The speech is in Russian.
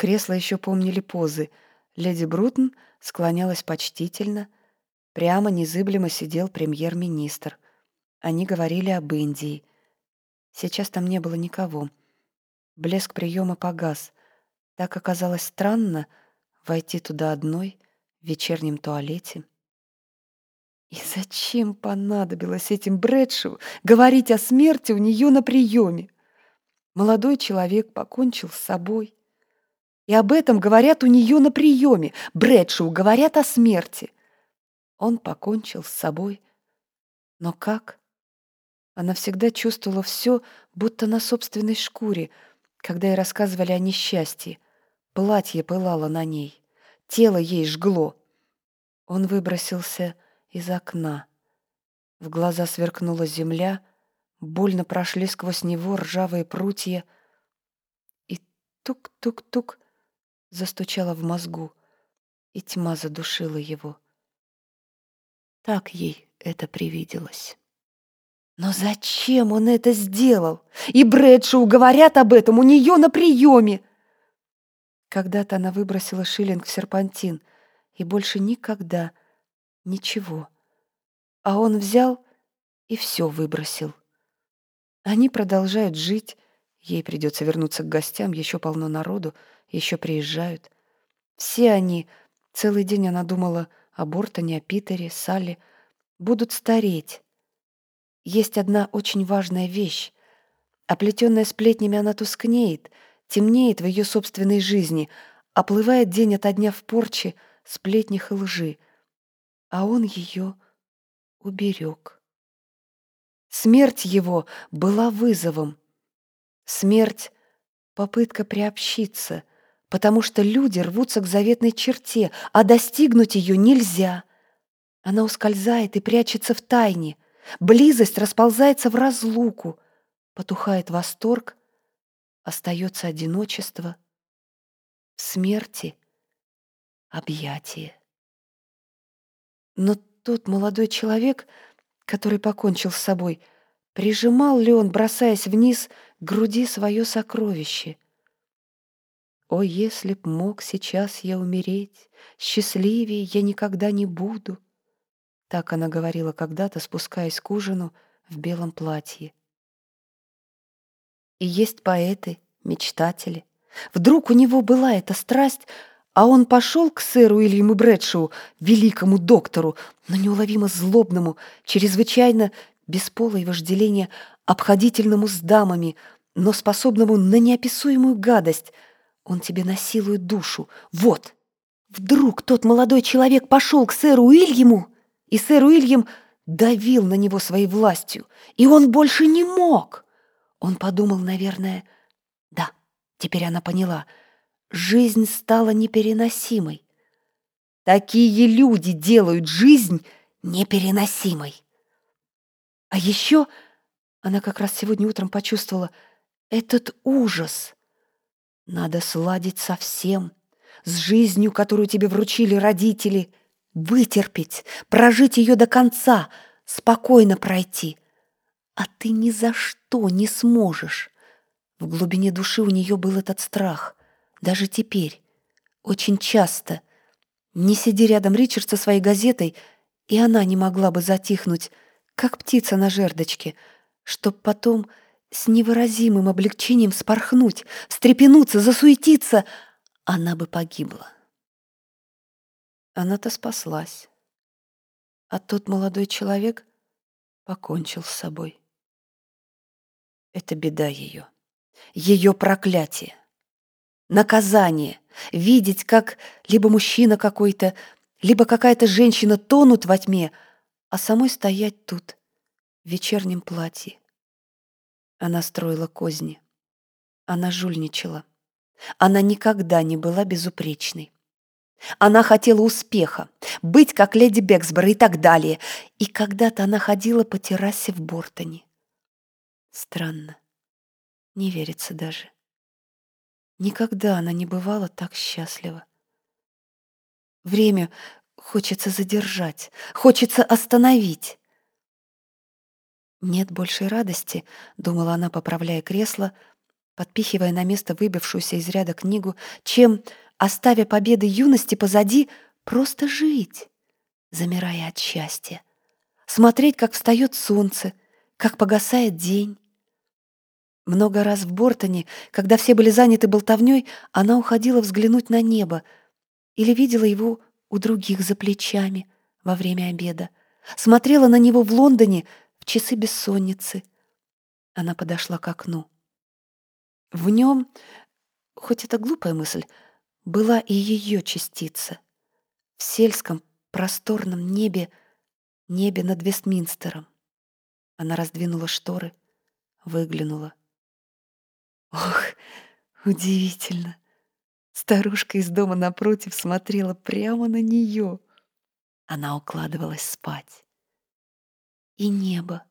Кресла еще помнили позы. Леди Брутон склонялась почтительно. Прямо незыблемо сидел премьер-министр. Они говорили об Индии. Сейчас там не было никого. Блеск приема погас. Так оказалось странно войти туда одной в вечернем туалете. И зачем понадобилось этим Брэдшоу говорить о смерти у нее на приеме? Молодой человек покончил с собой. И об этом говорят у нее на приеме. Брэдшоу говорят о смерти. Он покончил с собой. Но как? Она всегда чувствовала все, будто на собственной шкуре, когда ей рассказывали о несчастье. Платье пылало на ней, тело ей жгло. Он выбросился из окна. В глаза сверкнула земля, больно прошли сквозь него ржавые прутья. И тук-тук-тук застучала в мозгу, и тьма задушила его. Так ей это привиделось. Но зачем он это сделал? И Брэдшоу говорят об этом у нее на приеме. Когда-то она выбросила шиллинг в серпантин, и больше никогда Ничего. А он взял и все выбросил. Они продолжают жить. Ей придется вернуться к гостям, еще полно народу, еще приезжают. Все они, целый день она думала о Бортоне, о Питере, Салли, будут стареть. Есть одна очень важная вещь. Оплетенная сплетнями она тускнеет, темнеет в ее собственной жизни, оплывает день ото дня в порче, сплетнях и лжи — а он ее уберег. Смерть его была вызовом. Смерть — попытка приобщиться, потому что люди рвутся к заветной черте, а достигнуть ее нельзя. Она ускользает и прячется в тайне. Близость расползается в разлуку. Потухает восторг, остается одиночество. В смерти — объятие. Но тот молодой человек, который покончил с собой, прижимал ли он, бросаясь вниз, к груди свое сокровище? «О, если б мог сейчас я умереть, счастливее я никогда не буду!» Так она говорила когда-то, спускаясь к ужину в белом платье. И есть поэты, мечтатели. Вдруг у него была эта страсть а он пошел к сэру Уильяму Брэдшоу, великому доктору, но неуловимо злобному, чрезвычайно бесполое вожделение, обходительному с дамами, но способному на неописуемую гадость. Он тебе насилует душу. Вот! Вдруг тот молодой человек пошел к сэру Уильяму, и сэр Уильям давил на него своей властью, и он больше не мог. Он подумал, наверное, да, теперь она поняла — Жизнь стала непереносимой. Такие люди делают жизнь непереносимой. А еще она как раз сегодня утром почувствовала этот ужас. Надо сладить со всем, с жизнью, которую тебе вручили родители, вытерпеть, прожить ее до конца, спокойно пройти. А ты ни за что не сможешь. В глубине души у нее был этот страх — даже теперь, очень часто. Не сиди рядом Ричард со своей газетой, и она не могла бы затихнуть, как птица на жердочке, чтоб потом с невыразимым облегчением спорхнуть, встрепенуться, засуетиться, она бы погибла. Она-то спаслась. А тот молодой человек покончил с собой. Это беда ее, ее проклятие наказание. Видеть, как либо мужчина какой-то, либо какая-то женщина тонут во тьме, а самой стоять тут, в вечернем платье. Она строила козни. Она жульничала. Она никогда не была безупречной. Она хотела успеха, быть как леди Бексбор и так далее. И когда-то она ходила по террасе в Бортоне. Странно. Не верится даже. Никогда она не бывала так счастлива. Время хочется задержать, хочется остановить. Нет большей радости, думала она, поправляя кресло, подпихивая на место выбившуюся из ряда книгу, чем, оставя победы юности позади, просто жить, замирая от счастья, смотреть, как встает солнце, как погасает день. Много раз в Бортоне, когда все были заняты болтовней, она уходила взглянуть на небо или видела его у других за плечами во время обеда, смотрела на него в Лондоне в часы бессонницы. Она подошла к окну. В нем, хоть это глупая мысль, была и ее частица. В сельском просторном небе, небе над Вестминстером. Она раздвинула шторы, выглянула. Ох, удивительно! Старушка из дома напротив смотрела прямо на нее. Она укладывалась спать. И небо